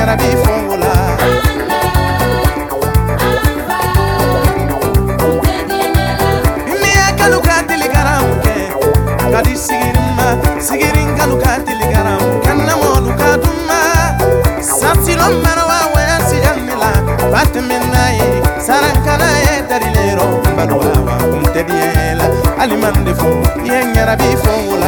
kɛra bifungola miya kalo ka teli garamu kɛ ka di sigirin ma sigirin kalo ka teli garamu kannamolu ka dunma sansilo marawa wayansi janni la batimina ye sarankana ye darilero baluwawa kunteliyela alimande fo iye ɲɛra bifungola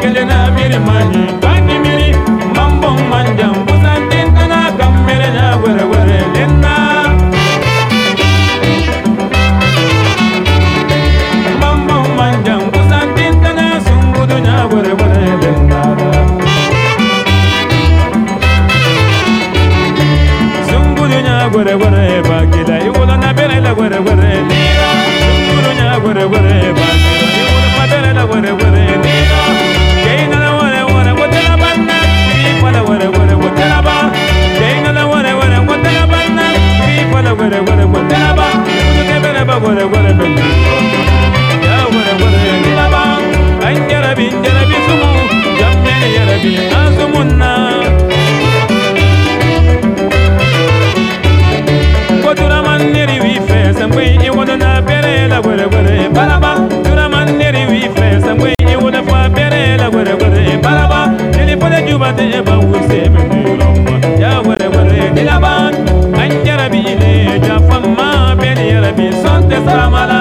kelen na biri mani bani miri mambon manjan ba gwada gwada da ya gwada gwada ya gina ba an yarabi yarabi sumu jamne yarabi azumun na kwatura man niri wi fe samwe i wona na bere la gwada gwada e balaba tura niri wi fe samwe i wona fa bere la gwada gwada e balaba nili pole juba de Sama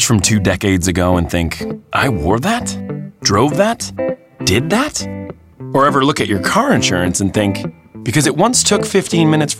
from two decades ago and think, I wore that? Drove that? Did that? Or ever look at your car insurance and think, because it once took 15 minutes